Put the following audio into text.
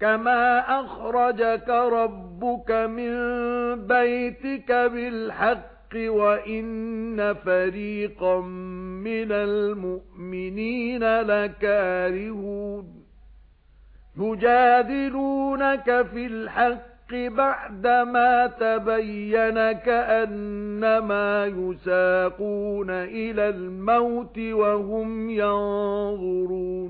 كَمَا أَخْرَجَكَ رَبُّكَ مِنْ بَيْتِكَ بِالْحَقِّ وَإِنَّ فَرِيقًا مِنَ الْمُؤْمِنِينَ لَكَارِهُونَ يُجَادِلُونَكَ فِي الْحَقِّ بَعْدَمَا تَبَيَّنَ كَأَنَّمَا يُسَاقُونَ إِلَى الْمَوْتِ وَهُمْ يَنظُرُونَ